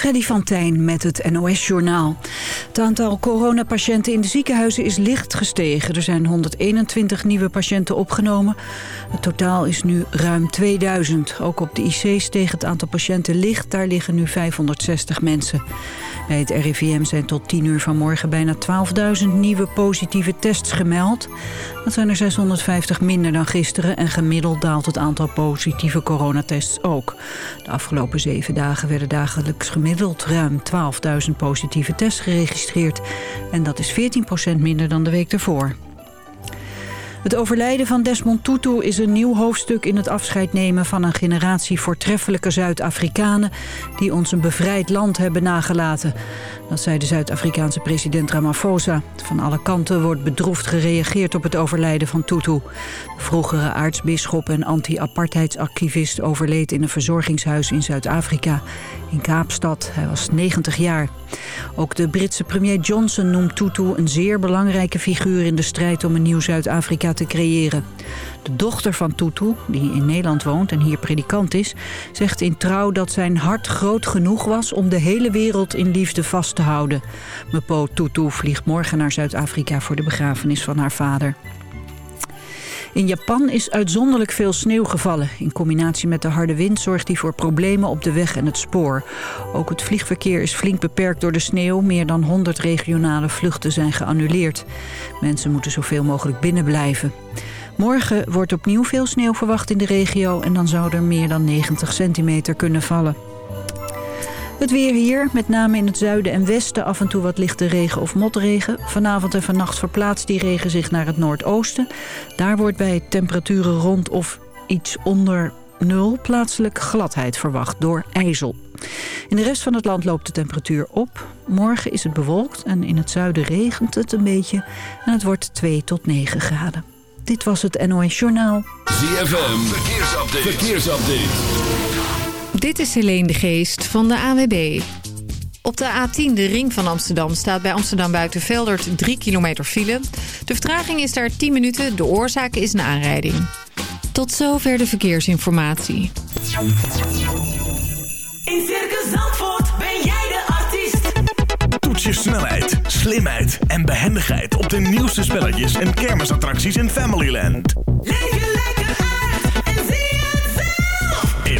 Freddy van Tijn met het NOS-journaal. Het aantal coronapatiënten in de ziekenhuizen is licht gestegen. Er zijn 121 nieuwe patiënten opgenomen. Het totaal is nu ruim 2000. Ook op de IC steeg het aantal patiënten licht. Daar liggen nu 560 mensen. Bij het RIVM zijn tot 10 uur vanmorgen bijna 12.000 nieuwe positieve tests gemeld. Dat zijn er 650 minder dan gisteren en gemiddeld daalt het aantal positieve coronatests ook. De afgelopen zeven dagen werden dagelijks gemiddeld ruim 12.000 positieve tests geregistreerd. En dat is 14% minder dan de week ervoor. Het overlijden van Desmond Tutu is een nieuw hoofdstuk in het afscheid nemen van een generatie voortreffelijke Zuid-Afrikanen die ons een bevrijd land hebben nagelaten. Dat zei de Zuid-Afrikaanse president Ramaphosa. Van alle kanten wordt bedroefd gereageerd op het overlijden van Tutu. De vroegere aartsbisschop en anti-apartheidsactivist overleed in een verzorgingshuis in Zuid-Afrika, in Kaapstad. Hij was 90 jaar. Ook de Britse premier Johnson noemt Tutu een zeer belangrijke figuur in de strijd om een nieuw Zuid-Afrika te creëren. De dochter van Tutu, die in Nederland woont en hier predikant is, zegt in trouw dat zijn hart groot genoeg was om de hele wereld in liefde vast te houden. Mepo Tutu vliegt morgen naar Zuid-Afrika voor de begrafenis van haar vader. In Japan is uitzonderlijk veel sneeuw gevallen. In combinatie met de harde wind zorgt die voor problemen op de weg en het spoor. Ook het vliegverkeer is flink beperkt door de sneeuw. Meer dan 100 regionale vluchten zijn geannuleerd. Mensen moeten zoveel mogelijk binnen blijven. Morgen wordt opnieuw veel sneeuw verwacht in de regio... en dan zou er meer dan 90 centimeter kunnen vallen. Het weer hier, met name in het zuiden en westen af en toe wat lichte regen of motregen. Vanavond en vannacht verplaatst die regen zich naar het noordoosten. Daar wordt bij temperaturen rond of iets onder nul plaatselijk gladheid verwacht door ijzel. In de rest van het land loopt de temperatuur op. Morgen is het bewolkt en in het zuiden regent het een beetje. En het wordt 2 tot 9 graden. Dit was het NOS Journaal. ZFM, verkeersupdate. verkeersupdate. Dit is Helene de Geest van de AWB. Op de A10, de ring van Amsterdam, staat bij Amsterdam Buitenveldert 3 kilometer file. De vertraging is daar 10 minuten, de oorzaak is een aanrijding. Tot zover de verkeersinformatie. In Circus Zandvoort ben jij de artiest. Toets je snelheid, slimheid en behendigheid op de nieuwste spelletjes en kermisattracties in Familyland. Leef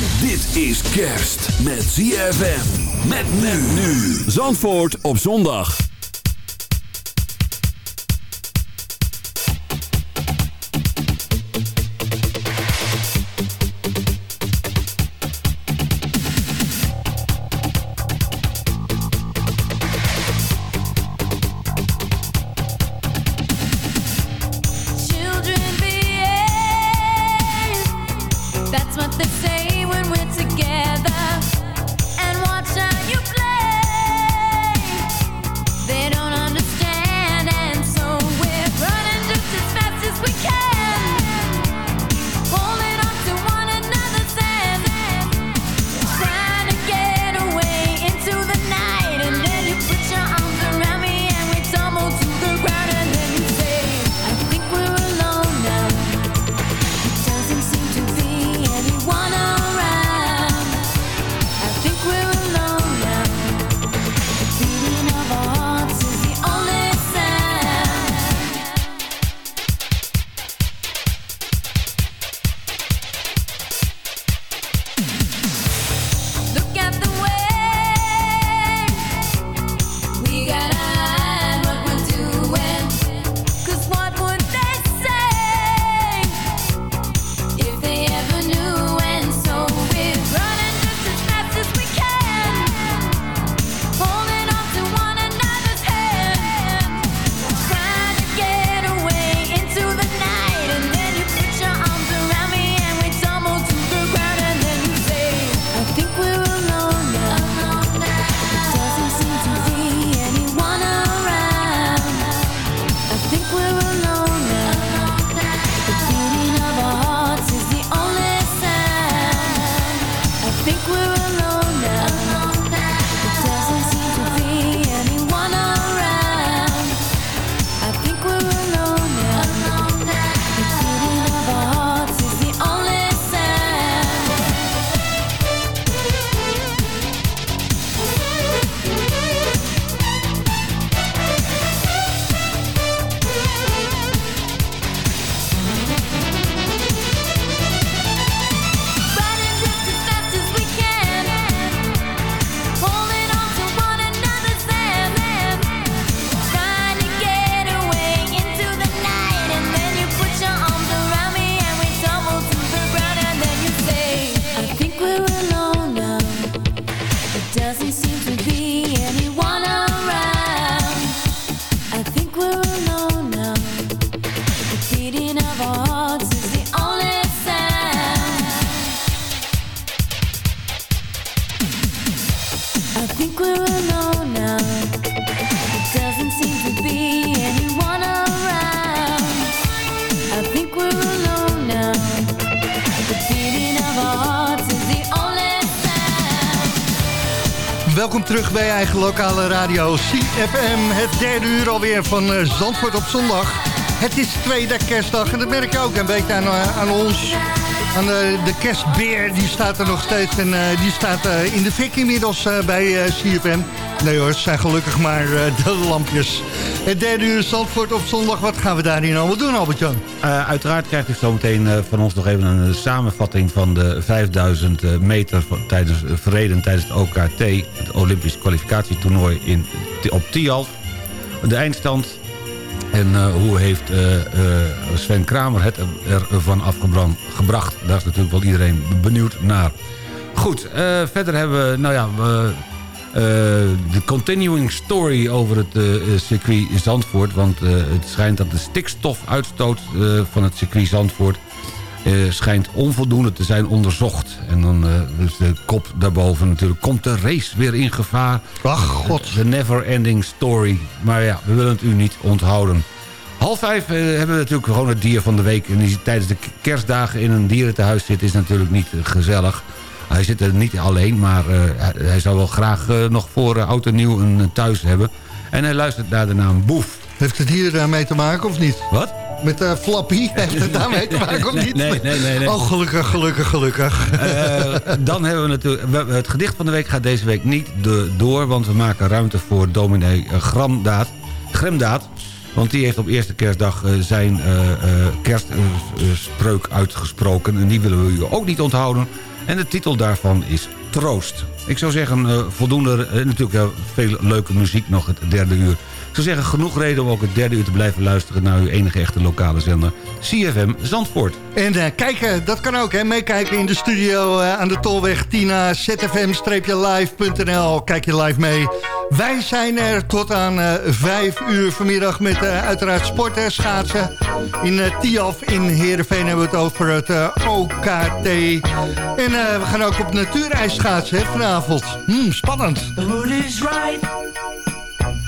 Dit is kerst met ZFM. Met nu. Zandvoort op zondag. Lokale radio CFM. Het derde uur alweer van eh, Zandvoort op zondag. Het is tweede kerstdag en dat merk je ook een beetje aan, eh, aan ons. Aan de, de kerstbeer, die staat er nog steeds. En eh, die staat eh, in de fik inmiddels eh, bij eh, CFM. Nee hoor, het zijn gelukkig maar eh, de lampjes. Het derde uur Zandvoort op zondag. Wat gaan we daarin allemaal doen, Albert-Jan? Eh, uiteraard krijgt u zometeen eh, van ons nog even een eh, samenvatting van de 5000 eh, meter tijdens, verreden tijdens het OKT, het Olympisch kwalificatietoernooi in, op Tialf. De eindstand en hoe heeft Sven Kramer het er- ervan afgebrand gebracht. Daar is natuurlijk wel iedereen benieuwd naar. Goed, verder hebben we, nou ja, de continuing story over het eh, eh, circuit Zandvoort. Want eh, het schijnt dat de stikstofuitstoot eh, van het circuit Zandvoort... eh, schijnt onvoldoende te zijn onderzocht. En dan eh, dus de kop daarboven natuurlijk. Komt de race weer in gevaar? Ach, god. The never ending story. Maar ja, we willen het u niet onthouden. Half vijf eh, hebben we natuurlijk gewoon het dier van de week. En die tijdens de kerstdagen in een dierentehuis zit is natuurlijk niet eh, gezellig. Hij zit er niet alleen, maar eh, hij, zou wel graag eh, nog voor eh, oud en nieuw een thuis hebben. En hij luistert naar de naam Boef. Heeft het hier eh, mee te maken of niet? Wat? Met eh Flappy? Heeft het daarmee te maken of niet? Nee, nee, nee, nee. Oh, gelukkig, gelukkig, gelukkig. Dan hebben we natuurlijk... Het gedicht van de week gaat deze week niet de- door... want we maken ruimte voor dominee Gramdaad. Gremdaad. Want die heeft op eerste kerstdag zijn eh, kerstspreuk uitgesproken. En die willen we u ook niet onthouden. En de titel daarvan is Troost. Ik zou zeggen, eh, voldoende... eh, natuurlijk eh, veel leuke muziek nog het derde uur. Ik zou zeggen, genoeg reden om ook het derde uur te blijven luisteren... naar uw enige echte lokale zender, CFM Zandvoort. En eh, kijken, dat kan ook, hè. Meekijken in de studio eh, aan de Tolweg Tina, zfm-live.nl. Kijk je live mee. Wij zijn er tot aan eh, vijf uur vanmiddag met eh, uiteraard sport en schaatsen. In eh Tiaf in Heerenveen hebben we het over het eh, OKT. En eh, we gaan ook op natuurijs schaatsen hè, vanavond. Hmm, spannend. The mood is right.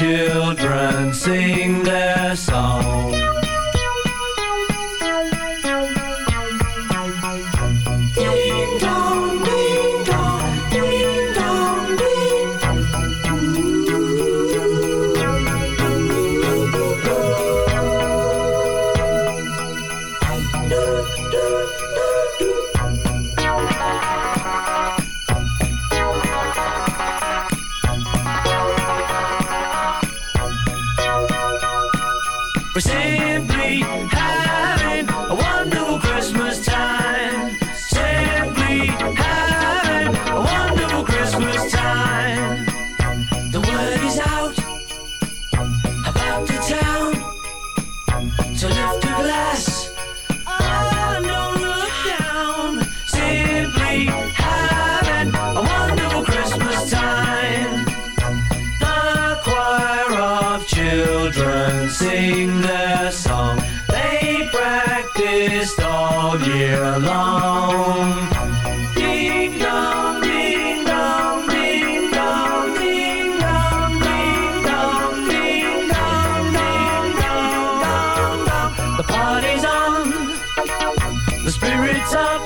children sing their song. Spirit's up.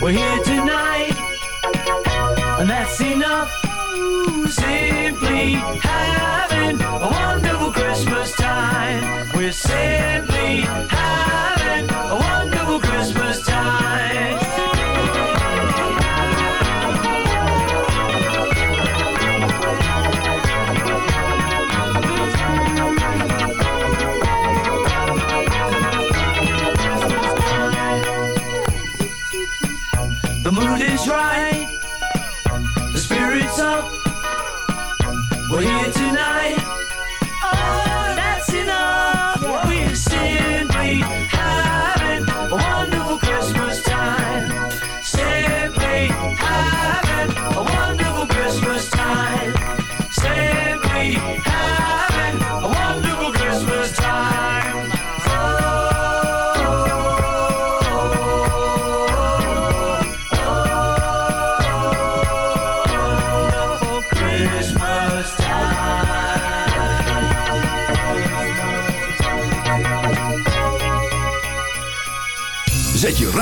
We're here tonight and that's enough. Simply having a wonderful Christmas time. We're simply having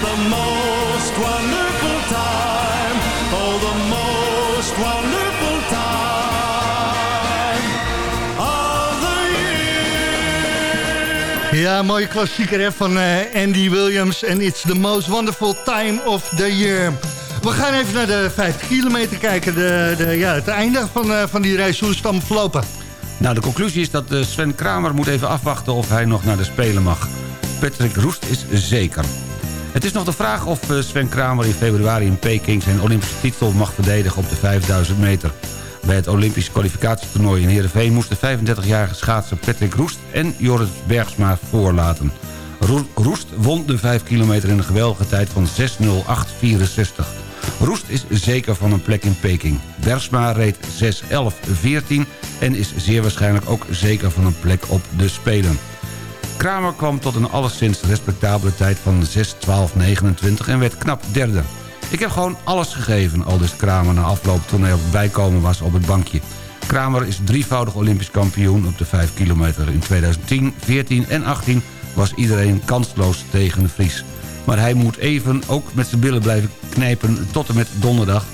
The most wonderful time. Oh, the most wonderful time of the year. Ja, mooie klassieker hè, van eh, Andy Williams. En it's the most wonderful time of the year. We gaan even naar de 50 kilometer kijken. De, de, ja, het einde van, eh, van die reis. Hoe is het verlopen? Nou, de conclusie is dat eh, Sven Kramer moet even afwachten of hij nog naar de Spelen mag. Patrick Roest is zeker. Het is nog de vraag of eh, Sven Kramer in februari in Peking... zijn Olympische titel mag verdedigen op de 5000 meter. Bij het Olympisch kwalificatietoernooi in Heerenveen... moest de 35-jarige schaatser Patrick Roest en Joris Bergsma voorlaten. Roe- Roest won de 5 kilometer in een geweldige tijd van 6.08.64. Roest is zeker van een plek in Peking. Bergsma reed 6.11.14 en is zeer waarschijnlijk ook zeker van een plek op de Spelen. Kramer kwam tot een alleszins respectabele tijd van 6.12.29 en werd knap derde. Ik heb gewoon alles gegeven, aldus Kramer na afloop toen hij op bijkomen was op het bankje. Kramer is drievoudig Olympisch kampioen op de 5 kilometer. In 2010, 14 en 18 was iedereen kansloos tegen de Vries. Maar hij moet even ook met zijn billen blijven knijpen tot en met donderdag.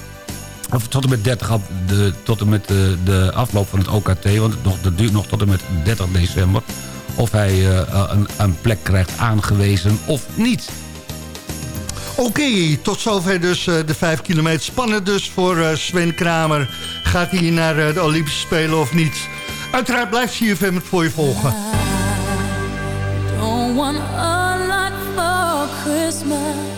Of tot en met 30 af- de, tot en met de, de afloop van het OKT. Want het nog, dat duurt nog tot en met 30 december. Of hij eh, een, een plek krijgt aangewezen of niet. Oké, tot zover dus eh, de 5 kilometer. Spannend dus voor eh, Sven Kramer. Gaat hij naar eh, de Olympische Spelen of niet? Uiteraard blijft CFM het voor je volgen. Don't want a lot for Christmas.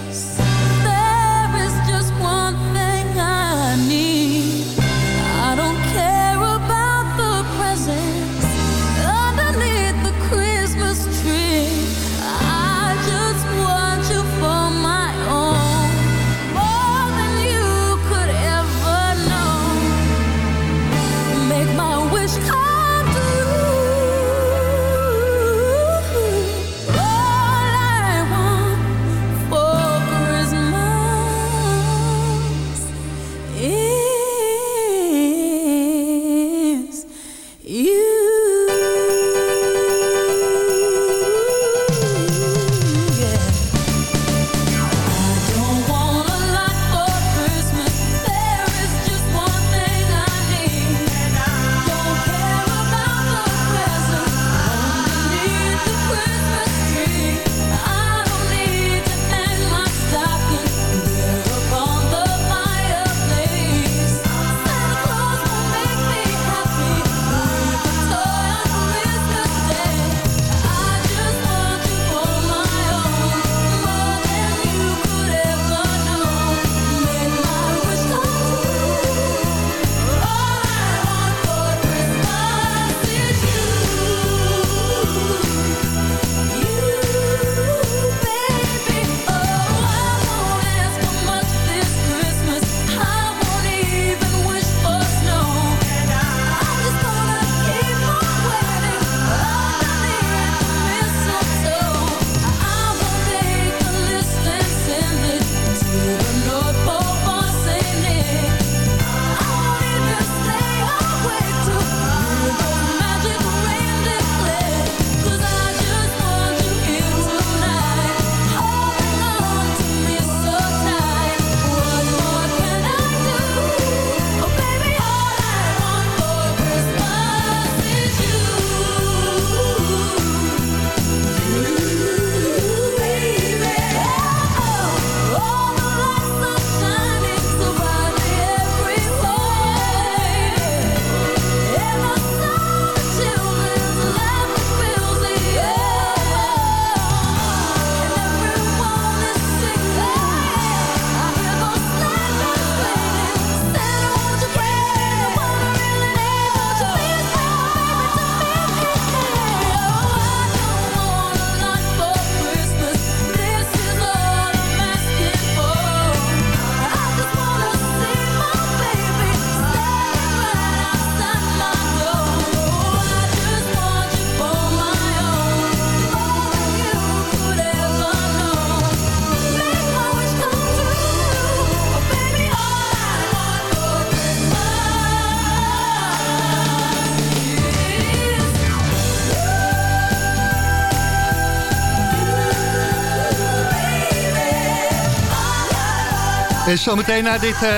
Zometeen na dit uh,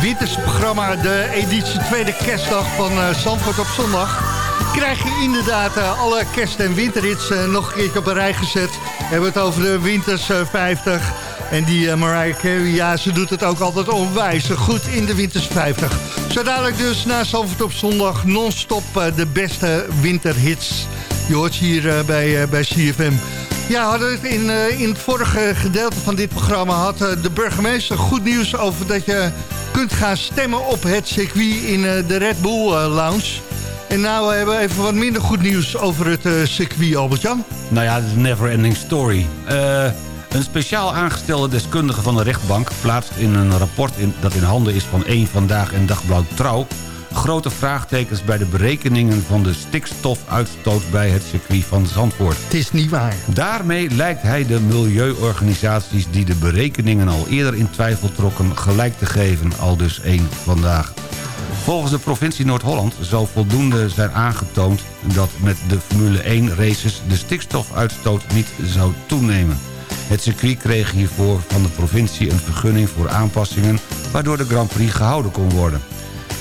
wintersprogramma, de editie tweede kerstdag van uh, Zandvoort op zondag... krijg je inderdaad alle kerst- en winterhits nog een keertje op een rij gezet. We hebben het over de Winters 50... En die Mariah Carey, ja, ze doet het ook altijd onwijs goed in de Winters 50. Zo dadelijk dus na Zalvoort op zondag non-stop de beste winterhits. Je hoort hier bij, bij CFM. Ja, hadden in, in het vorige gedeelte van dit programma... had de burgemeester goed nieuws over dat je kunt gaan stemmen op het circuit... in de Red Bull Lounge. En nou hebben we even wat minder goed nieuws over het circuit, Albert-Jan. Nou ja, een never ending story. Een speciaal aangestelde deskundige van de rechtbank plaatst in een rapport in, dat in handen is van één Vandaag en Dagblad Trouw... grote vraagtekens bij de berekeningen van de stikstofuitstoot bij het circuit van Zandvoort. Het is niet waar. Daarmee lijkt hij de milieuorganisaties die de berekeningen al eerder in twijfel trokken gelijk te geven, al dus één Vandaag. Volgens de provincie Noord-Holland zal voldoende zijn aangetoond dat met de Formule 1 races de stikstofuitstoot niet zou toenemen. Het circuit kreeg hiervoor van de provincie een vergunning voor aanpassingen... waardoor de Grand Prix gehouden kon worden.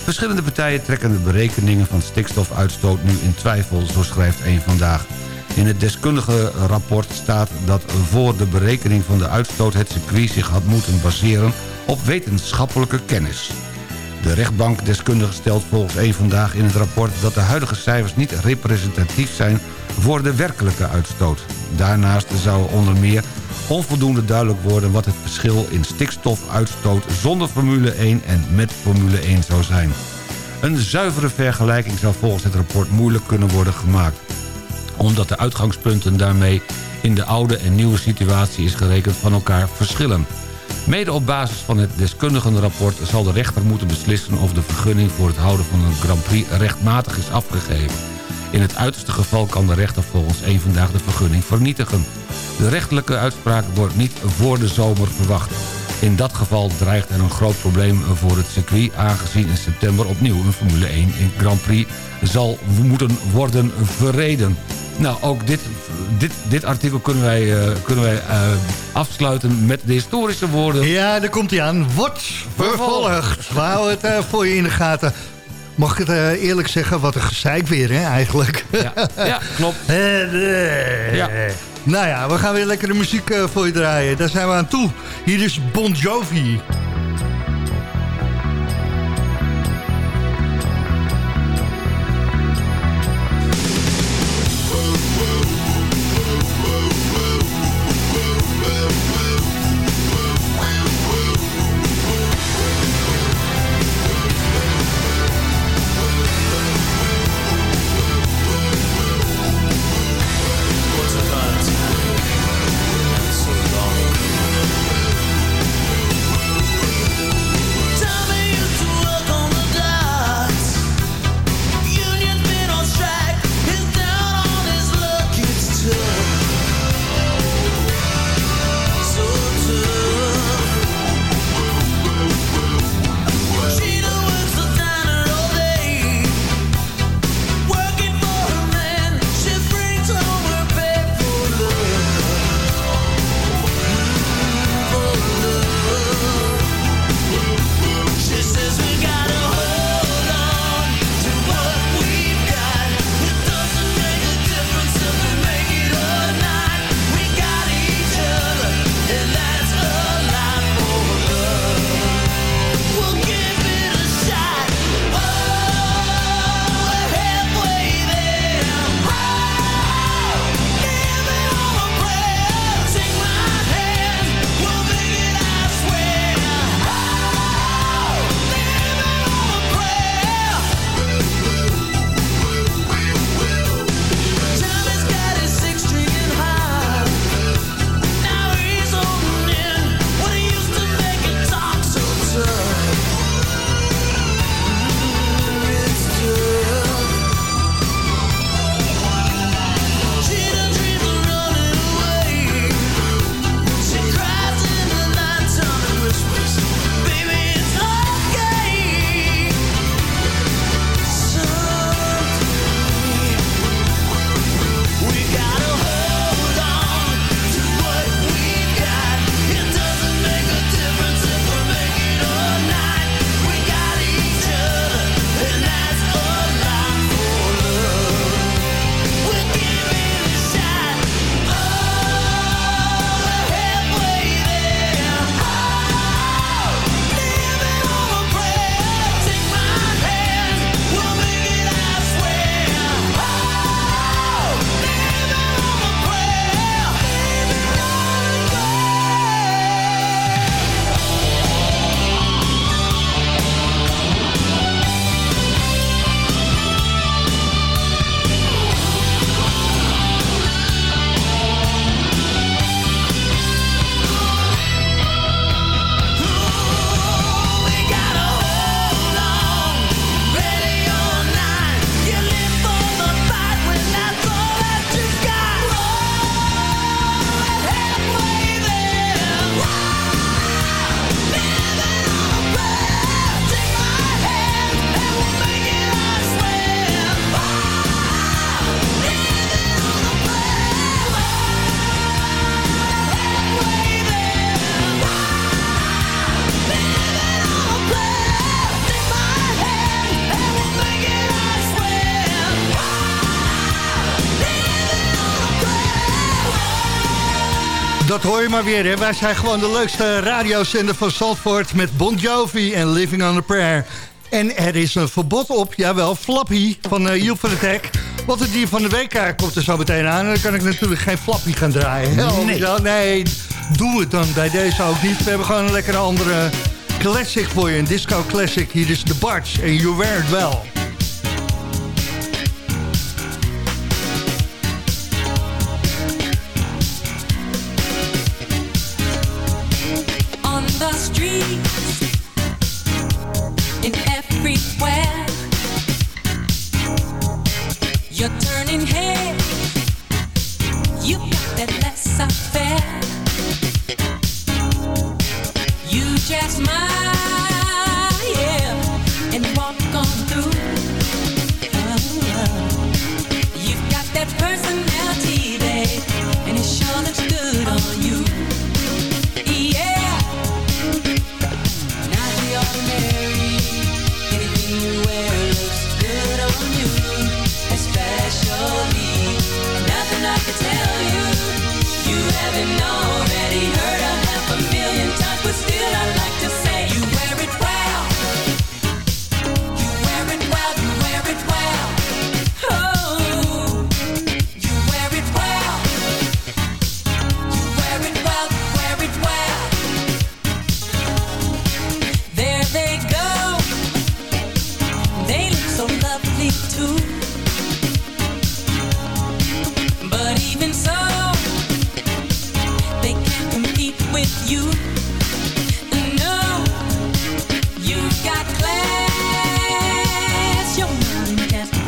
Verschillende partijen trekken de berekeningen van stikstofuitstoot nu in twijfel, zo schrijft één vandaag. In het deskundige rapport staat dat voor de berekening van de uitstoot... het circuit zich had moeten baseren op wetenschappelijke kennis. De rechtbankdeskundige stelt volgens één vandaag in het rapport... dat de huidige cijfers niet representatief zijn voor de werkelijke uitstoot. Daarnaast zou onder meer onvoldoende duidelijk worden... wat het verschil in stikstofuitstoot zonder Formule 1 en met Formule 1 zou zijn. Een zuivere vergelijking zou volgens het rapport moeilijk kunnen worden gemaakt. Omdat de uitgangspunten daarmee in de oude en nieuwe situatie is gerekend van elkaar verschillen. Mede op basis van het deskundigenrapport zal de rechter moeten beslissen... of de vergunning voor het houden van een Grand Prix rechtmatig is afgegeven. In het uiterste geval kan de rechter volgens één vandaag de vergunning vernietigen. De rechtelijke uitspraak wordt niet voor de zomer verwacht. In dat geval dreigt er een groot probleem voor het circuit... aangezien in september opnieuw een Formule 1 in Grand Prix zal moeten worden verreden. Nou, ook dit, dit, dit artikel kunnen wij, uh, kunnen wij uh, afsluiten met de historische woorden. Ja, daar komt hij aan. Wordt vervolgd. We houden het uh, voor je in de gaten. Mag ik het uh, eerlijk zeggen? Wat een gezeik weer, hè, eigenlijk. Ja, ja klopt. ja. Nou ja, we gaan weer lekkere muziek voor je draaien. Daar zijn we aan toe. Hier is Bon Jovi. Je maar weer, hè. Wij zijn gewoon de leukste radiozender van Zandvoort... met Bon Jovi en Living on a Prayer. En er is een verbod op, jawel, Flappy van uh, Joep van de Tek. Want het dier van de week eh, komt er zo meteen aan. En dan kan ik natuurlijk geen Flappy gaan draaien. Nee. Albert-Jan? nee, doe het dan bij deze ook niet. We hebben gewoon een lekkere andere classic voor je. Een disco classic. Hier is The Barge en You Wear It Well.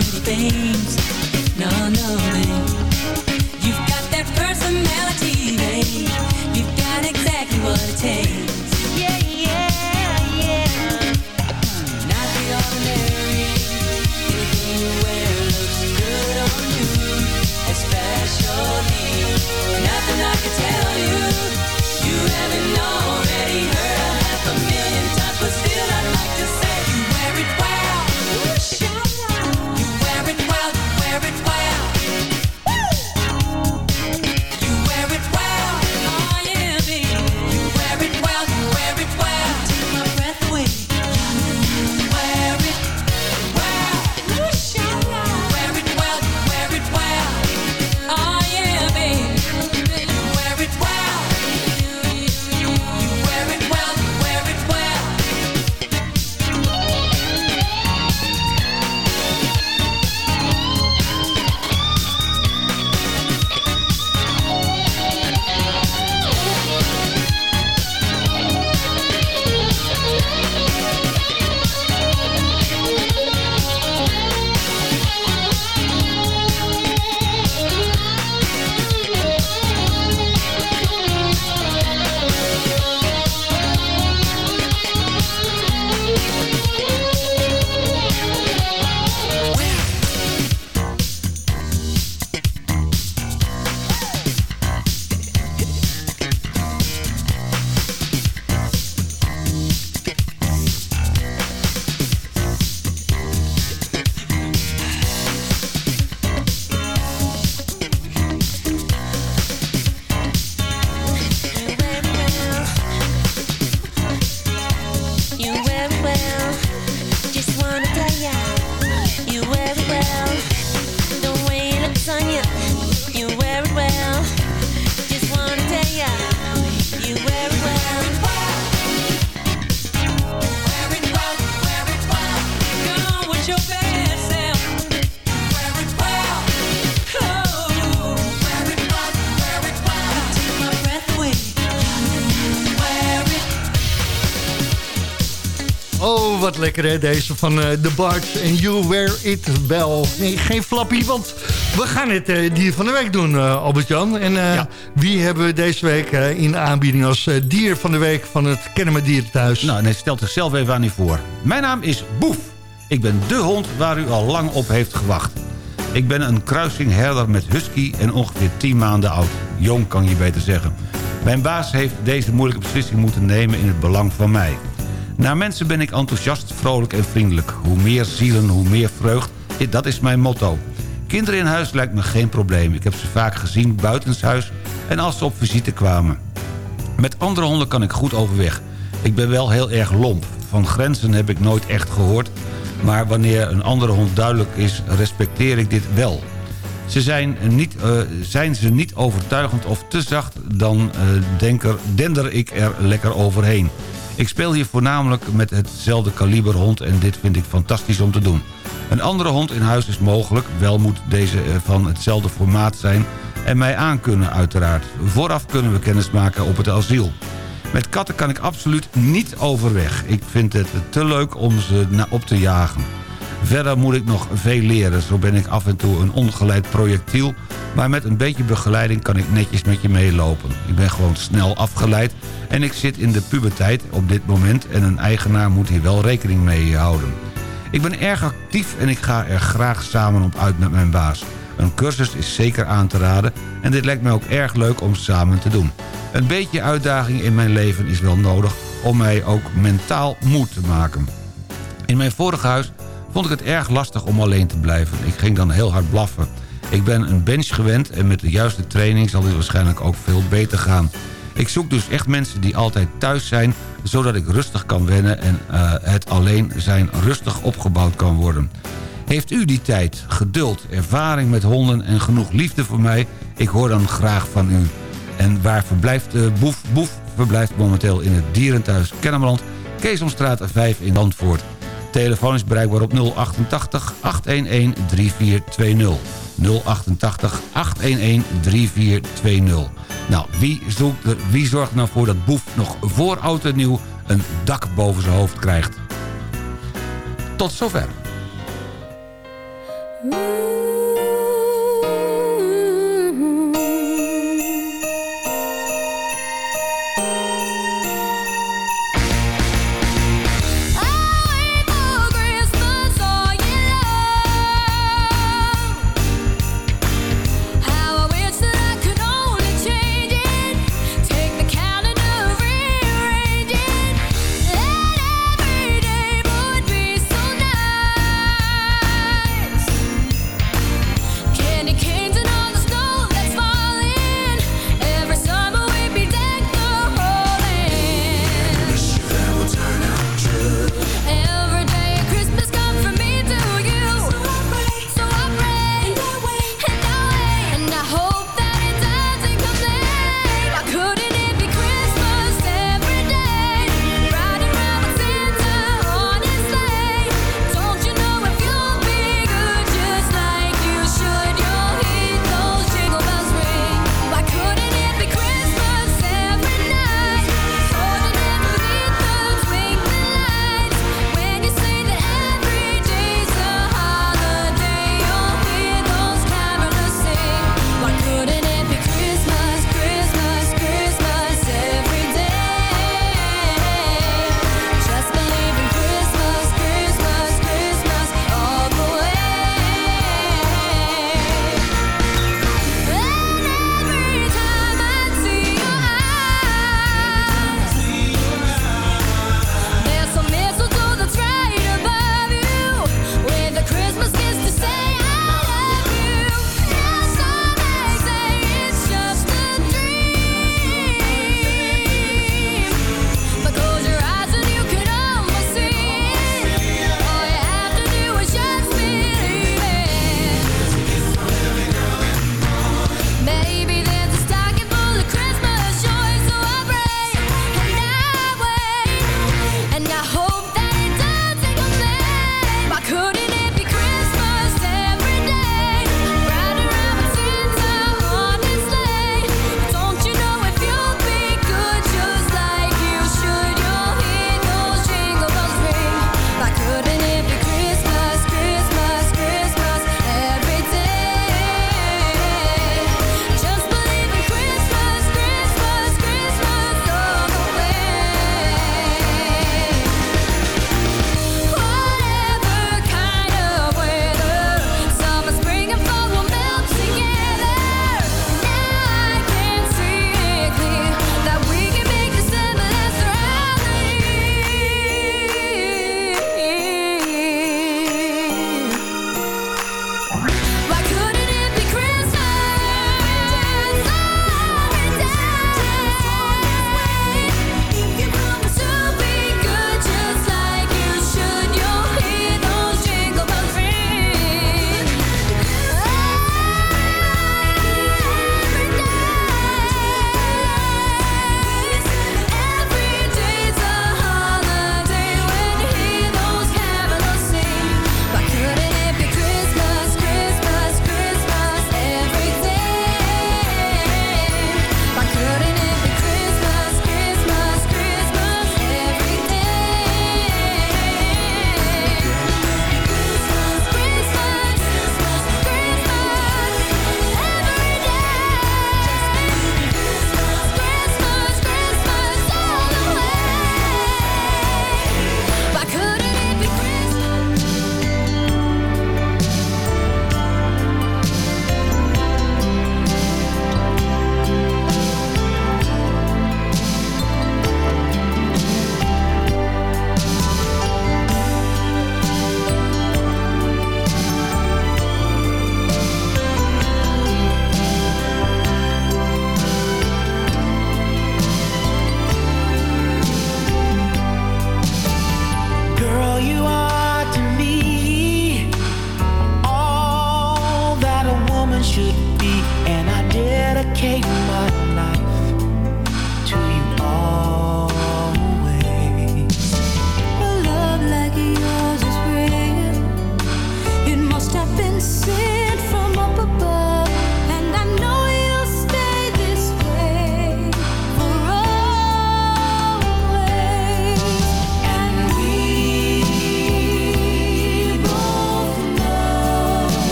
Pretty things. No, no, babe. You've got that personality, babe. You've got exactly what it takes. Wat lekker hè, deze van eh The Barge en You Wear It Well. Nee, geen flappie, want we gaan het eh, dier van de week doen, eh, Albert-Jan. En Ja. wie hebben we deze week in aanbieding als dier van de week van het Kennemer Dierenthuis? Nou, nee, stelt zichzelf even aan u voor. Mijn naam is Boef. Ik ben de hond waar u al lang op heeft gewacht. Ik ben een kruising herder met husky en ongeveer 10 maanden oud. Jong kan je beter zeggen. Mijn baas heeft deze moeilijke beslissing moeten nemen in het belang van mij. Naar mensen ben ik enthousiast, vrolijk en vriendelijk. Hoe meer zielen, hoe meer vreugd. Dat is mijn motto. Kinderen in huis lijkt me geen probleem. Ik heb ze vaak gezien buitenshuis en als ze op visite kwamen. Met andere honden kan ik goed overweg. Ik ben wel heel erg lomp. Van grenzen heb ik nooit echt gehoord... maar wanneer een andere hond duidelijk is, respecteer ik dit wel. Ze zijn, niet, eh, zijn ze niet overtuigend of te zacht, dan eh, dender ik er lekker overheen. Ik speel hier voornamelijk met hetzelfde kaliber hond en dit vind ik fantastisch om te doen. Een andere hond in huis is mogelijk, wel moet deze eh, van hetzelfde formaat zijn... en mij aankunnen uiteraard. Vooraf kunnen we kennis maken op het asiel. Met katten kan ik absoluut niet overweg. Ik vind het te leuk om ze op te jagen. Verder moet ik nog veel leren. Zo ben ik af en toe een ongeleid projectiel... maar met een beetje begeleiding kan ik netjes met je meelopen. Ik ben gewoon snel afgeleid en ik zit in de puberteit op dit moment... en een eigenaar moet hier wel rekening mee houden. Ik ben erg actief en ik ga er graag samen op uit met mijn baas. Een cursus is zeker aan te raden en dit lijkt mij ook erg leuk om samen te doen. Een beetje uitdaging in mijn leven is wel nodig om mij ook mentaal moed te maken. In mijn vorige huis vond ik het erg lastig om alleen te blijven. Ik ging dan heel hard blaffen. Ik ben een bench gewend en met de juiste training zal dit waarschijnlijk ook veel beter gaan. Ik zoek dus echt mensen die altijd thuis zijn... zodat ik rustig kan wennen en eh, het alleen zijn rustig opgebouwd kan worden. Heeft u die tijd, geduld, ervaring met honden en genoeg liefde voor mij? Ik hoor dan graag van u. En waar verblijft uh, Boef? Boef verblijft momenteel in het dierenthuis Kennemerland... Keesomstraat 5 in Zandvoort. Telefoon is bereikbaar op 088 811 3420. 088 811 3420. Nou, wie, zoekt er, wie zorgt er nou voor dat Boef nog voor oud en nieuw... een dak boven zijn hoofd krijgt? Tot zover.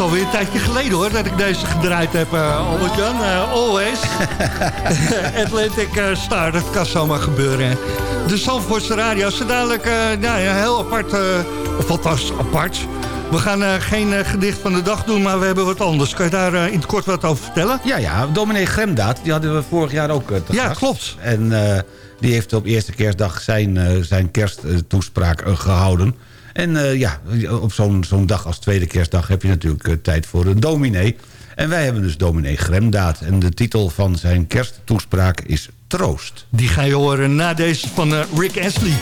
Alweer een tijdje geleden hoor, dat ik deze gedraaid heb, Albert-Jan. Eh, always. Atlantic eh, Star, dat kan zomaar gebeuren. De Zandvoortse Radio, zo dadelijk nou ja, heel apart, of althans apart. We gaan geen gedicht van de dag doen, maar we hebben wat anders. Kan je daar in het kort wat over vertellen? Ja, ja, dominee Gremdaad, die hadden we vorig jaar ook te Ja, gast. klopt. En die heeft op eerste kerstdag zijn, zijn kersttoespraak eh, gehouden. En eh, ja, op zo'n dag als tweede kerstdag heb je natuurlijk eh, tijd voor een dominee. En wij hebben dus dominee Gremdaad. En de titel van zijn kersttoespraak is Troost. Die ga je horen na deze van eh, Rick Astley.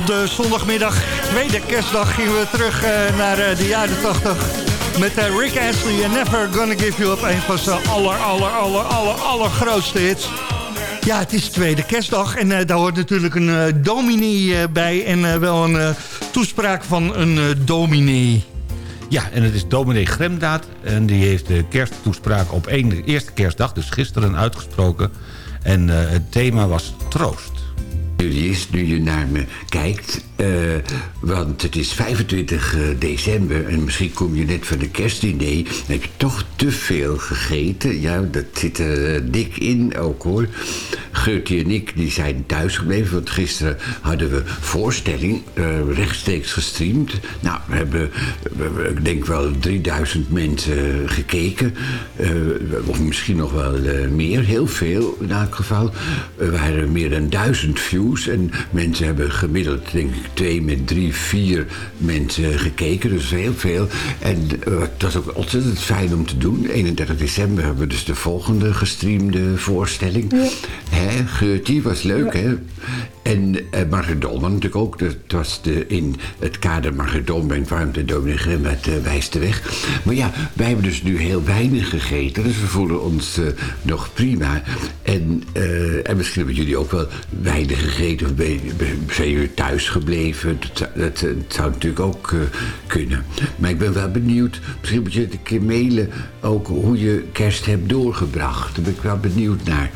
Op de zondagmiddag, tweede kerstdag, gingen we terug eh, naar eh, de jaren 80. Met eh, Rick Astley en Never Gonna Give You Up. Een van zijn aller, aller, aller, aller, allergrootste hits. Ja, het is tweede kerstdag en daar hoort natuurlijk een dominee bij. En wel een toespraak van een dominee. Ja, en het is dominee Gremdaad. En die heeft de kersttoespraak op één, de eerste kerstdag, dus gisteren, uitgesproken. En het thema was troost. Eerst nu je naar me kijkt, eh, want het is 25 december en misschien kom je net van de kerstdiner. Heb je toch te veel gegeten. Ja, dat zit er eh, dik in ook hoor. Geurtje en ik die zijn thuis gebleven, want gisteren hadden we voorstelling eh, rechtstreeks gestreamd. Nou, we hebben, ik denk wel 3000 mensen gekeken. Eh, of misschien nog wel eh, meer, heel veel in elk geval. Er waren meer dan 1000 views. En mensen hebben gemiddeld, denk ik, twee met drie, vier mensen gekeken. Dus heel veel. En eh, het was ook ontzettend fijn om te doen. 31 december hebben we dus de volgende gestreamde voorstelling. Hè, Geurtie, was leuk, hè? En uh, Margedon, was natuurlijk ook. Het was de, in het kader Margedon brengt warmte Dominee het uh, wijst de weg. Maar ja, wij hebben dus nu heel weinig gegeten. Dus we voelen ons eh, nog prima. En, eh, en misschien hebben jullie ook wel weinig gegeten. Of zijn jullie thuis gebleven? Dat, zou- dat, eh, dat natuurlijk ook eh, kunnen. Maar ik ben wel benieuwd. Misschien moet je het een keer mailen. Ook hoe je kerst hebt doorgebracht. Daar ben ik wel benieuwd naar.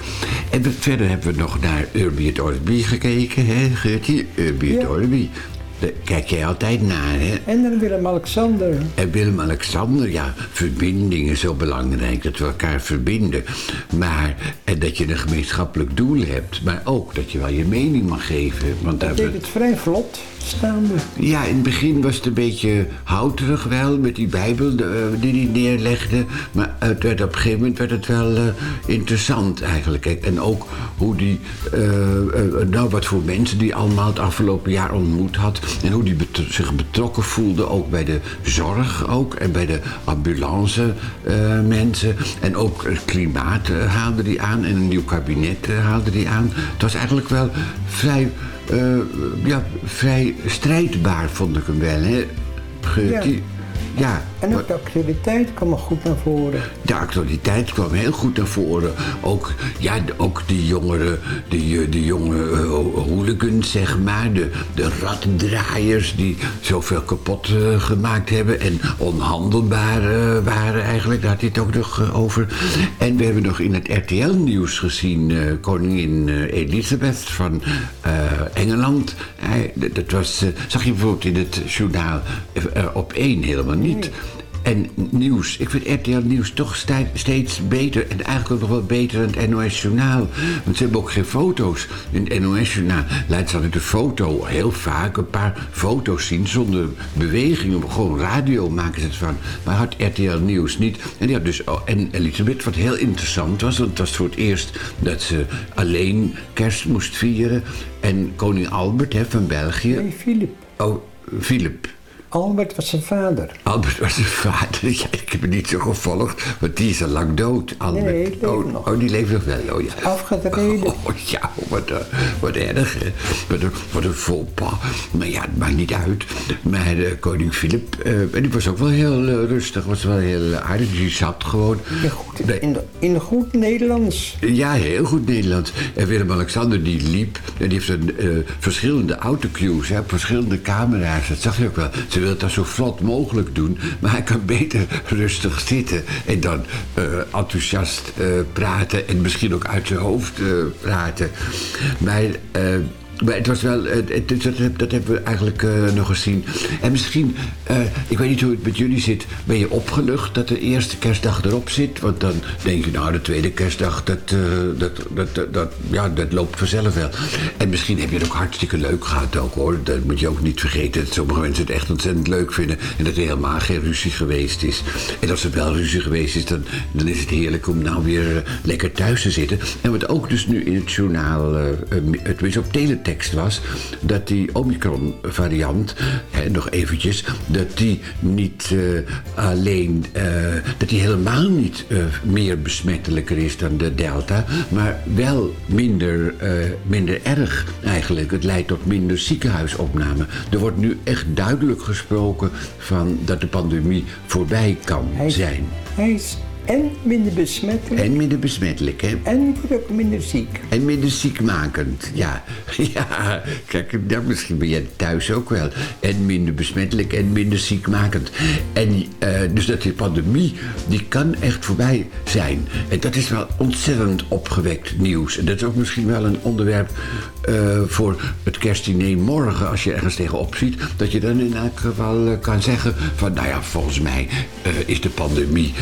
En verder hebben we nog naar Urbi et Orbi gekeken. Hè, Gertie? Urbi et Orbi. Daar kijk jij altijd naar, hè? En dan Willem-Alexander. En Willem-Alexander, ja, verbinding is zo belangrijk, dat we elkaar verbinden. Maar, en dat je een gemeenschappelijk doel hebt, maar ook dat je wel je mening mag geven. Want daar deed het vrij vlot ja, in het begin was het een beetje houterig wel, met die bijbel eh, die hij neerlegde. Maar het op een gegeven moment werd het wel eh, interessant eigenlijk. En ook hoe die, eh, nou wat voor mensen die allemaal het afgelopen jaar ontmoet had. En hoe die zich betrokken voelde, ook bij de zorg ook. En bij de ambulance mensen. En ook het klimaat haalde die aan. En een nieuw kabinet haalde die aan. Het was eigenlijk wel vrij, ja, vrij strijdbaar, vond ik hem wel. Hè? Ge- Ja. Ja, En ook de actualiteit kwam er goed naar voren. de actualiteit kwam heel goed naar voren. Ook, ja, de- ook die jongere, die, die jonge eh, hooligans, zeg maar. De, de raddraaiers die zoveel kapot eh, gemaakt hebben. En onhandelbaar eh, waren eigenlijk. Daar had hij het ook nog eh, over. En we hebben nog in het RTL-nieuws gezien... eh, koningin eh, Elisabeth van eh, Engeland. Dat was, eh, zag je bijvoorbeeld in het journaal eh, eh, op één helemaal niet. En nieuws, ik vind RTL Nieuws toch steeds beter. En eigenlijk ook nog wel beter dan het NOS Journaal. Want ze hebben ook geen foto's. In het NOS Journaal laat ze altijd de foto heel vaak een paar foto's zien zonder beweging. Gewoon radio maken ze het van. Maar had RTL Nieuws niet. En, die had dus, oh, en Elisabeth, wat heel interessant was. Want het was voor het eerst dat ze alleen kerst moest vieren. En koning Albert hè, van België. Nee, Filip. Oh, Philip. Albert was zijn vader. Albert was zijn vader. Ja, ik heb het niet zo gevolgd, want die is al lang dood. Albert. Nee, leeft oh, nog. oh, die leeft nog wel. Oh, ja. Afgetreden. Oh, ja, wat, eh, wat erg. hè. Wat een, wat een pas. Maar ja, het maakt niet uit. Maar eh, koning Filip, eh, en die was ook wel heel rustig. Was wel heel aardig. Die zat gewoon. Nee. In, in goed Nederlands. Ja, heel goed Nederlands. En Willem-Alexander die liep. En die heeft een, verschillende autocues, hè, verschillende camera's. Dat zag je ook wel. Ze wil dan zo vlot mogelijk doen. Maar hij kan beter rustig zitten. En dan eh, enthousiast eh, praten. En misschien ook uit zijn hoofd eh, praten. Maar... maar het was wel, eh, het, het- dat, hebben we eigenlijk eh, nog gezien. En misschien, eh, ik weet niet hoe het met jullie zit, ben je opgelucht dat de eerste kerstdag erop zit? Want dan denk je, nou, de tweede kerstdag, dat, dat, dat, dat, ja, dat loopt vanzelf wel. En misschien heb je het ook hartstikke leuk gehad ook, hoor. Dat moet je ook niet vergeten, dat sommige mensen het echt ontzettend leuk vinden. En dat er helemaal geen ruzie geweest is. En als er wel ruzie geweest is, dan, dan is het heerlijk om nou weer lekker thuis te zitten. En wat ook dus nu in het journaal, het tenminste op teletext was, dat die Omicron-variant, nog eventjes, dat die niet eh, alleen, eh, dat die helemaal niet eh, meer besmettelijker is dan de Delta, maar wel minder, minder erg eigenlijk. Het leidt tot minder ziekenhuisopname. Er wordt nu echt duidelijk gesproken van dat de pandemie voorbij kan zijn. Hij is en minder besmettelijk. En minder besmettelijk, hè? En wordt ook minder ziek. En minder ziekmakend, ja. Ja, kijk, ja, misschien ben jij thuis ook wel. En minder besmettelijk en minder ziekmakend. En eh, dus dat die pandemie, die kan echt voorbij zijn. En dat is wel ontzettend opgewekt nieuws. En dat is ook misschien wel een onderwerp eh, voor het kerstdiner morgen... als je ergens tegenop ziet, dat je dan in elk geval eh, kan zeggen... van nou ja, volgens mij eh, is de pandemie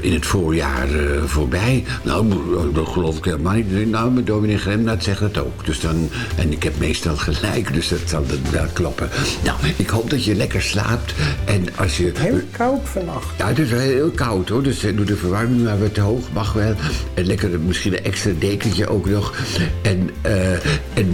in het voorjaar voorbij. Nou, dat geloof ik helemaal niet. Nou, met dominee Gremnaat zegt dat ook. Dus dan, en ik heb meestal gelijk, dus dat zal dan wel kloppen. Nou, ik hoop dat je lekker slaapt. En als je... Heel koud vannacht. Ja, het is wel heel koud hoor. Dus doe de verwarming maar wat te hoog. Mag wel. En lekker misschien een extra dekentje ook nog. En, eh,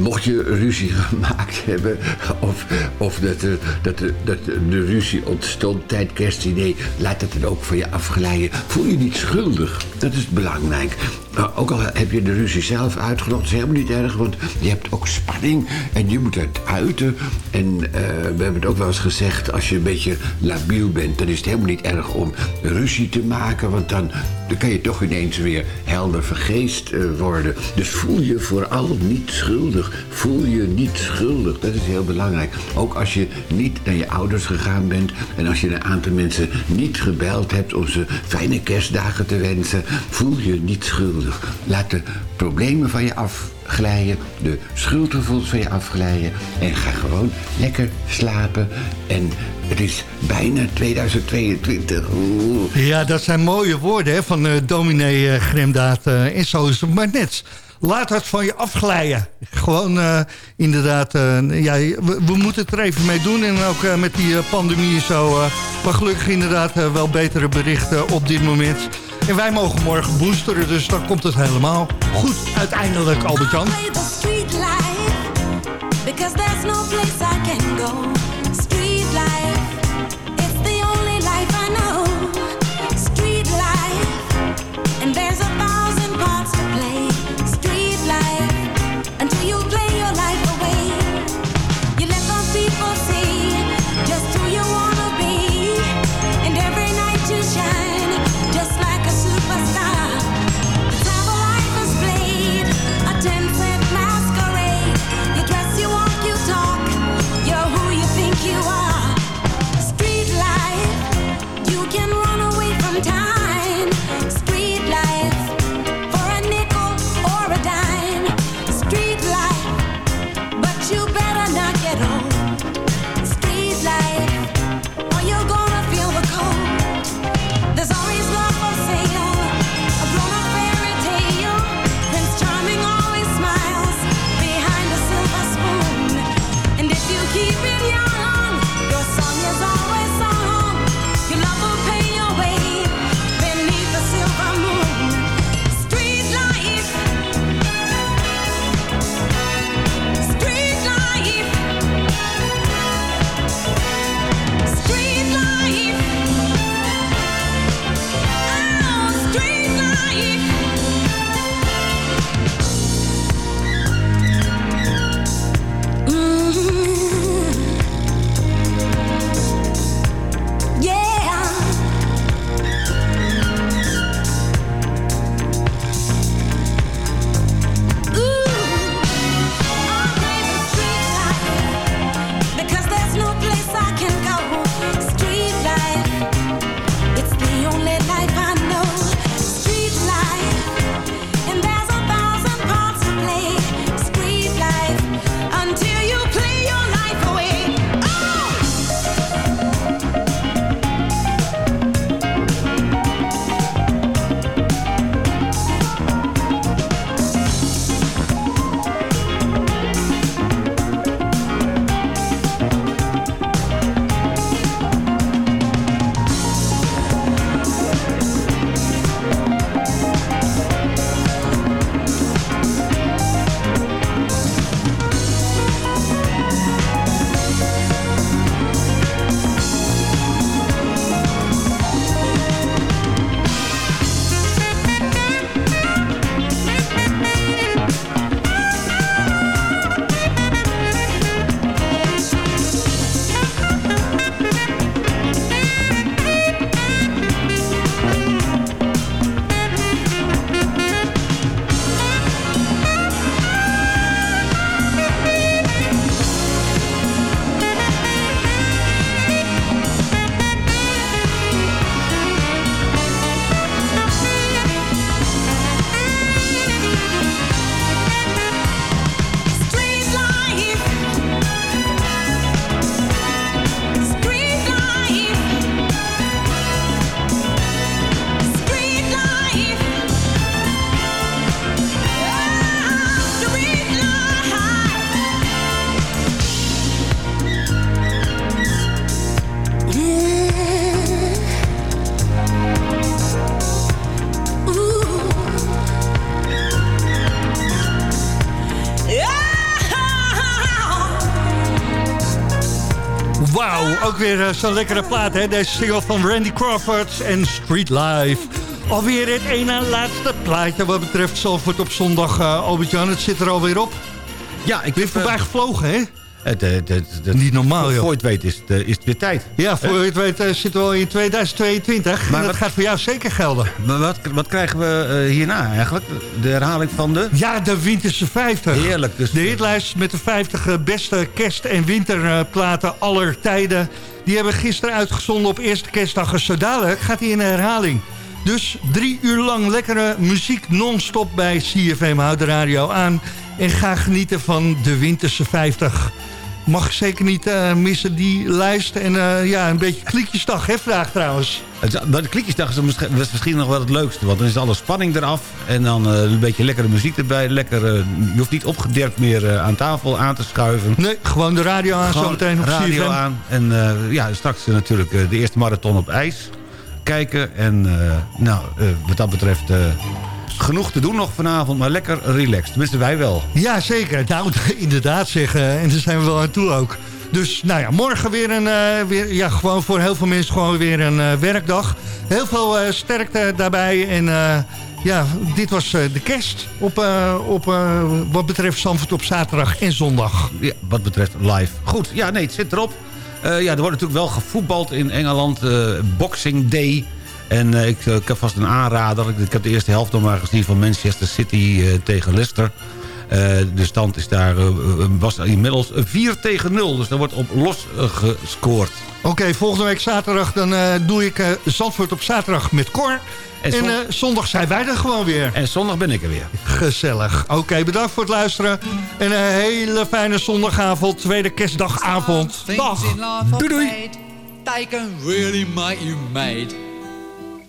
mocht je ruzie gemaakt hebben. Of, of dat, er, dat, dat de ruzie ontstond tijdens kerstdiner. Laat het dan ook van je afglijden. Voel je niet schuldig. Dat is belangrijk. Maar ook al heb je de ruzie zelf uitgelot, is helemaal niet erg, want je hebt ook spanning en je moet het uiten. En eh, we hebben het ook wel eens gezegd, als je een beetje labiel bent, dan is het helemaal niet erg om ruzie te maken, want dan, dan kan je toch ineens weer helder vergeest eh, worden. Dus voel je vooral niet schuldig. Voel je niet schuldig. Dat is heel belangrijk. Ook als je niet naar je ouders gegaan bent en als je een aantal mensen niet gebeld hebt om ze fijne kerstdagen te wensen, voel je niet schuldig. Laat de problemen van je afglijden, de schuldgevoelens van je afglijden en ga gewoon lekker slapen. En het is bijna 2022. Oeh. Ja, dat zijn mooie woorden hè, van eh, dominee eh, Gremdaad. eh, en zo is het maar net. Laat het van je afglijden. Gewoon eh, inderdaad, eh, ja, we, we moeten het er even mee doen. En ook eh, met die pandemie en zo. maar gelukkig inderdaad wel betere berichten op dit moment. En wij mogen morgen boosteren, dus dan komt het helemaal goed uiteindelijk, Albert-Jan. Because there's no place I can go. Weer eh, zo'n lekkere plaat, hè? Deze single van Randy Crawford en Street Life. Alweer het een na laatste plaatje wat betreft Zalvoort op zondag. eh Albert-Jan, het zit er alweer op. Ja, ik Weer heb, voorbij eh, gevlogen, hè? Het, het, het, het- Niet normaal, joh. voor je het weet is het, eh, is het weer tijd. Ja, voor je het weet eh, zitten we al in 2022. Maar dat wat- gaat voor jou zeker gelden. Maar wat, wat krijgen we eh, hierna eigenlijk? De herhaling van de... Ja, de Winterse 50. Heerlijk. Dus De hitlijst met de 50 beste kerst- en winterplaten aller tijden. Die hebben gisteren uitgezonden op eerste kerstdag. En Zo dadelijk gaat hij in herhaling. Dus drie uur lang lekkere muziek non-stop bij CFM. Houd de radio aan en ga genieten van de Winterse 50. Mag zeker niet eh, missen die lijst. En eh, ja, een beetje klikjesdag, hè, vraag trouwens. De klikjesdag is misschien, nog wel het leukste. Want dan is alle spanning eraf. En dan eh, een beetje lekkere muziek erbij. Lekker, je hoeft niet opgederkt meer aan tafel aan te schuiven. Nee, gewoon de radio aan Gewoon zo meteen op radio CFM. aan. En ja, straks natuurlijk de eerste marathon op ijs kijken. En nou, wat dat betreft... eh, genoeg te doen nog vanavond, maar lekker relaxed. Tenminste, wij wel. Ja, zeker. Nou, inderdaad zeggen. En daar zijn we wel aan toe ook. Dus nou ja, morgen weer een, eh, weer, ja, gewoon voor heel veel mensen gewoon weer een eh, werkdag. Heel veel eh, sterkte daarbij. En eh, ja, dit was eh, de kerst op, eh, op, eh, wat betreft Zandvoort op zaterdag en zondag. Ja, wat betreft live. Goed, ja, nee, het zit erop. Eh, ja, er wordt natuurlijk wel gevoetbald in Engeland. eh, Boxing Day. En eh, ik, eh, ik heb vast een aanrader. Ik, ik heb de eerste helft nog maar gezien van Manchester City eh, tegen Leicester. Eh, de stand is daar, was inmiddels 4 tegen 0. Dus daar wordt op los gescoord. Oké, volgende week zaterdag dan eh, doe ik eh, Zandvoort op zaterdag met Cor. En, En zon- eh, zondag zijn wij er gewoon weer. En zondag ben ik er weer. Gezellig. Oké, bedankt voor het luisteren. En een hele fijne zondagavond, tweede kerstdagavond. Dag. Doei doei. They can really make you mad.